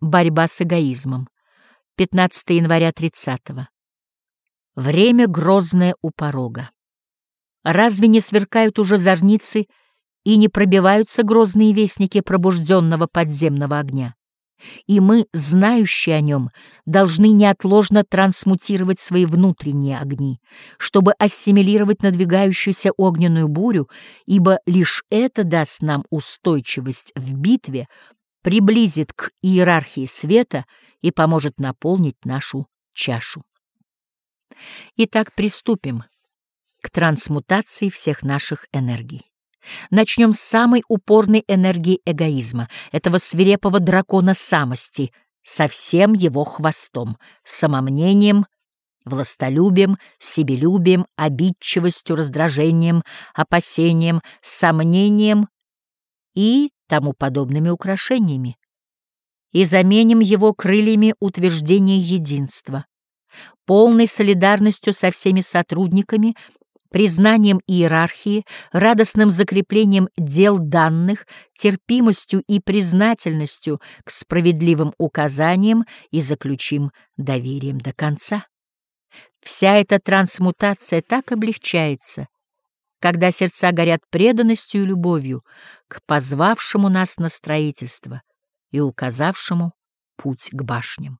Борьба с эгоизмом. 15 января 30 -го. Время грозное у порога. Разве не сверкают уже зорницы и не пробиваются грозные вестники пробужденного подземного огня? И мы, знающие о нем, должны неотложно трансмутировать свои внутренние огни, чтобы ассимилировать надвигающуюся огненную бурю, ибо лишь это даст нам устойчивость в битве, приблизит к иерархии света и поможет наполнить нашу чашу. Итак, приступим к трансмутации всех наших энергий. Начнем с самой упорной энергии эгоизма, этого свирепого дракона самости, со всем его хвостом, самомнением, властолюбием, себелюбием, обидчивостью, раздражением, опасением, сомнением и тому подобными украшениями. И заменим его крыльями утверждения единства, полной солидарностью со всеми сотрудниками признанием иерархии, радостным закреплением дел данных, терпимостью и признательностью к справедливым указаниям и заключим доверием до конца. Вся эта трансмутация так облегчается, когда сердца горят преданностью и любовью к позвавшему нас на строительство и указавшему путь к башням.